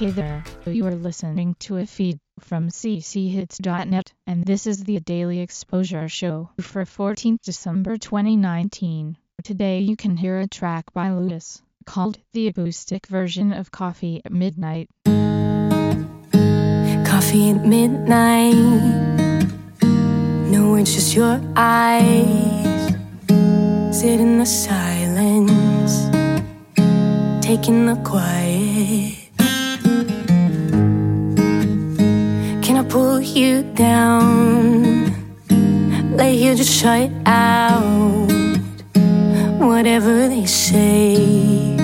Hey there, you are listening to a feed from cchits.net, and this is the Daily Exposure Show for 14th December 2019. Today you can hear a track by Ludus called The Acoustic Version of Coffee at Midnight. Coffee at midnight. No, it's just your eyes. Sit in the silence, taking the quiet. Pull you down? Lay here, just shut out whatever they say.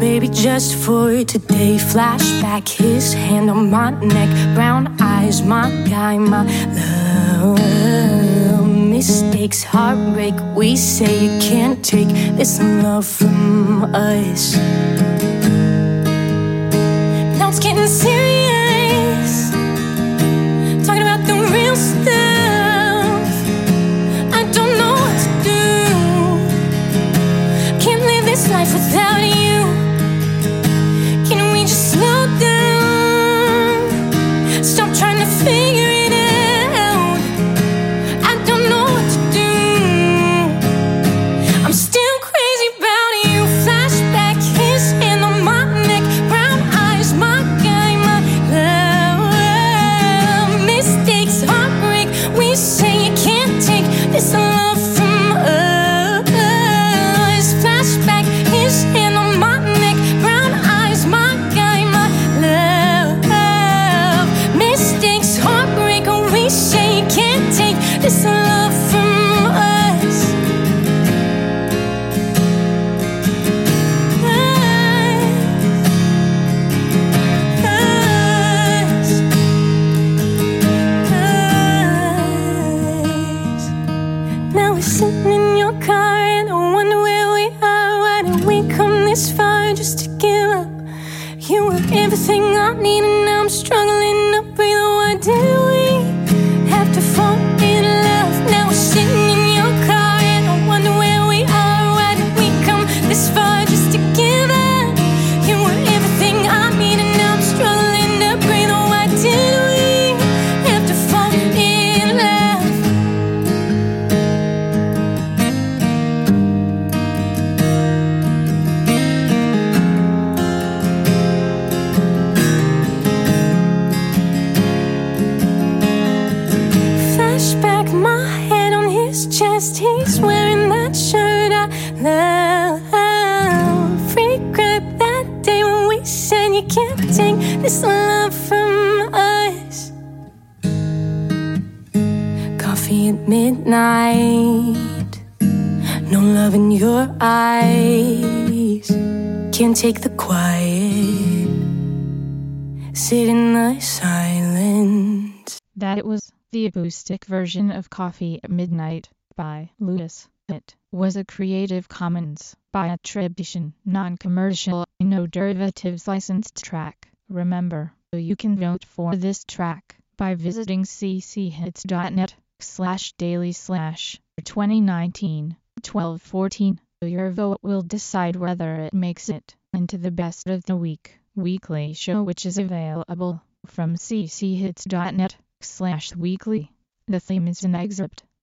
Baby, just for today, flashback, his hand on my neck, brown eyes, my guy, my love. Mistakes, heartbreak, we say you can't take this love from us. Now it's getting serious. Life without you. Just to give up? You were everything I need and now I'm struggling to breathe. Why did we have to fall He's wearing that shirt I love. Regret that day when we said you can't take this love from us. Coffee at midnight. No love in your eyes. Can't take the quiet. Sit in the silence. That was the acoustic version of Coffee at Midnight by Ludus. It was a Creative Commons by attribution, non-commercial, no derivatives licensed track. Remember, you can vote for this track by visiting cchits.net slash daily slash 2019 1214. Your vote will decide whether it makes it into the best of the week weekly show which is available from cchits.net slash weekly. The theme is an excerpt